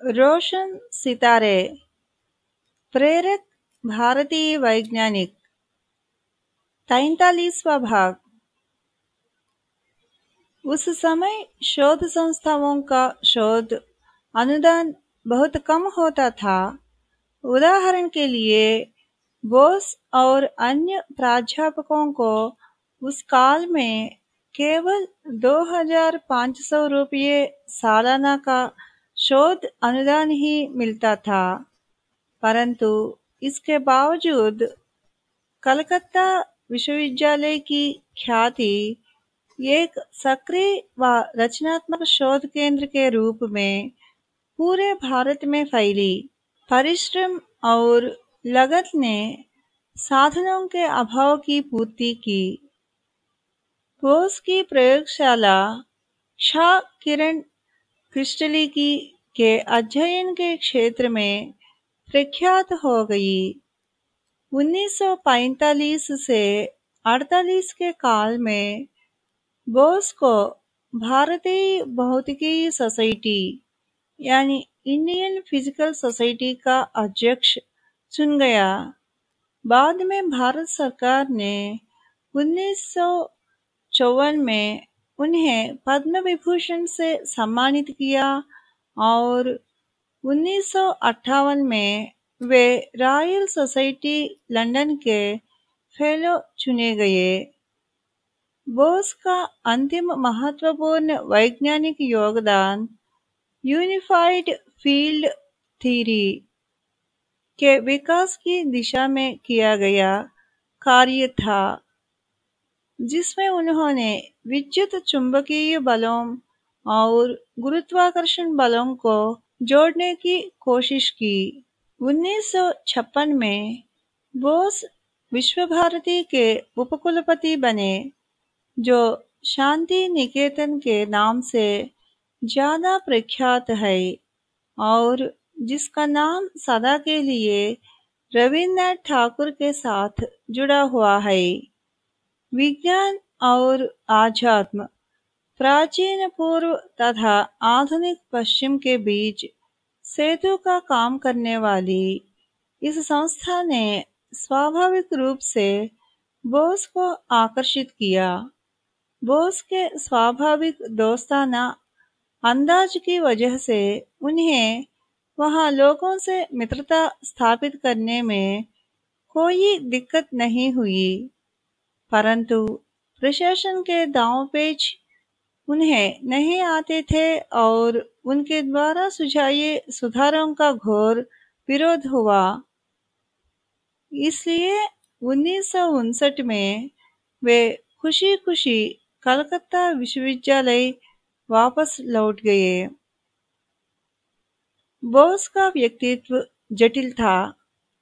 रोशन सितारे, प्रेरक भारतीय वैज्ञानिक, तैतालीसवा भाग। उस समय शोध संस्थाओं का शोध अनुदान बहुत कम होता था। उदाहरण के लिए, बोस और अन्य प्राध्यापकों को उस काल में केवल 2500 रुपये सालाना का शोध अनुदान ही मिलता था, परंतु इसके बावजूद कलकत्ता विश्वविद्यालय की ख्याति एक सक्रिय व रचनात्मक शोध केंद्र के रूप में पूरे भारत में फैली। परिश्रम और लगत ने साधनों के अभाव की पूर्ति की। बोस की प्रयोगशाला क्षा किरण क्रिस्टली की के अध्ययन के क्षेत्र में प्रख्यात हो गई। 1945 से 48 के काल में बोस को भारतीय भौतिकी सोसाइटी यानी इंडियन फ़िज़िकल सोसाइटी का अध्यक्ष चुन गया। बाद में भारत सरकार ने उन्नीस सौ चौवन में उन्हें पद्म विभूषण से सम्मानित किया और उन्नीस सौ अठावन में वे रॉयल सोसाइटी लंदन के फेलो चुने गए। बोस का अंतिम महत्वपूर्ण वैज्ञानिक योगदान यूनिफाइड फ़ील्ड थीरी के विकास की दिशा में किया गया कार्य था, जिसमें उन्होंने विद्युत चुंबकीय बलों और गुरुत्वाकर्षण बलों को जोड़ने की कोशिश की। 1956 में बोस विश्व भारती के उपकुलपति बने, जो शांति निकेतन के नाम से ज़्यादा प्रख्यात है और जिसका नाम सदा के लिए रविन्द्रनाथ ठाकुर के साथ जुड़ा हुआ है। विज्ञान और आध्यात्म प्राचीन पूर्व तथा आधुनिक पश्चिम के बीच सेतु का काम करने वाली इस संस्था ने स्वाभाविक रूप से बोस को आकर्षित किया। बोस के स्वाभाविक दोस्ताना अंदाज की वजह से उन्हें वहाँ लोगों से मित्रता स्थापित करने में कोई दिक्कत नहीं हुई। परंतु प्रशासन के दांव पेच उन्हें नहीं आते थे और उनके द्वारा सुझाए सुधारों का घोर विरोध हुआ। इसलिए उन्नीस में वे खुशी खुशी कलकत्ता विश्वविद्यालय वापस लौट गए। बोस का व्यक्तित्व जटिल था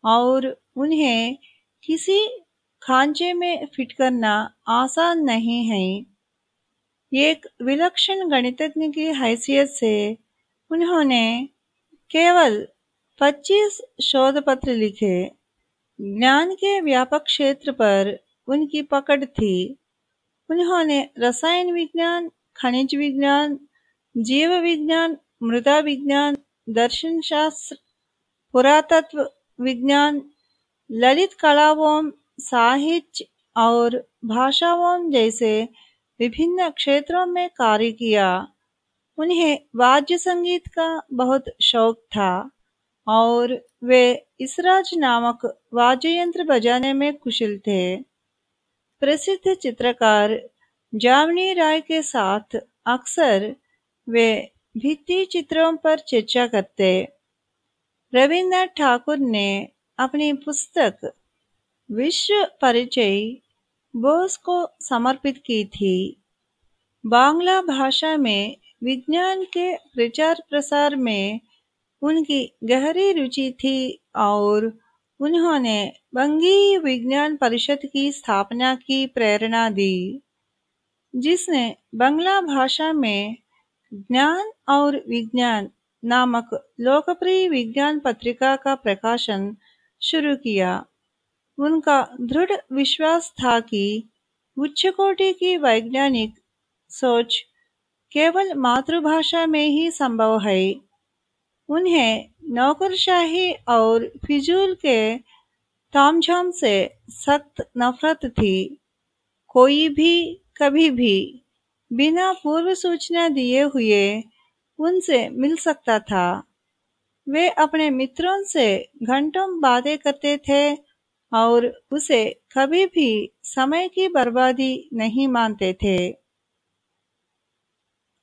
और उन्हें किसी खांचे में फिट करना आसान नहीं है। एक विलक्षण गणितज्ञ की हैसियत से उन्होंने केवल 25 शोध पत्र लिखे। ज्ञान के व्यापक क्षेत्र पर उनकी पकड़ थी। उन्होंने रसायन विज्ञान, खनिज विज्ञान, जीव विज्ञान, मृदा विज्ञान, दर्शन शास्त्र, पुरातत्व विज्ञान, ललित कलाओं साहित्य और भाषाओं जैसे विभिन्न क्षेत्रों में कार्य किया। उन्हें वाद्य संगीत का बहुत शौक था और वे इसराज नामक वाद्य यंत्र बजाने में कुशल थे। प्रसिद्ध चित्रकार जावनी राय के साथ अक्सर वे भित्ति चित्रों पर चर्चा करते। रविन्द्रनाथ ठाकुर ने अपनी पुस्तक विश्व परिचय बोस को समर्पित की थी। बांग्ला भाषा में विज्ञान के प्रचार प्रसार में उनकी गहरी रुचि थी और उन्होंने बंगी विज्ञान परिषद की स्थापना की प्रेरणा दी, जिसने बंगला भाषा में ज्ञान और विज्ञान नामक लोकप्रिय विज्ञान पत्रिका का प्रकाशन शुरू किया। उनका दृढ़ विश्वास था कि उच्च कोटि की वैज्ञानिक सोच केवल मातृभाषा में ही संभव है। उन्हें नौकरशाही और फिजूल के तामझाम से सख्त नफरत थी। कोई भी, कभी भी बिना पूर्व सूचना दिए हुए उनसे मिल सकता था। वे अपने मित्रों से घंटों बातें करते थे और उसे कभी भी समय की बर्बादी नहीं मानते थे।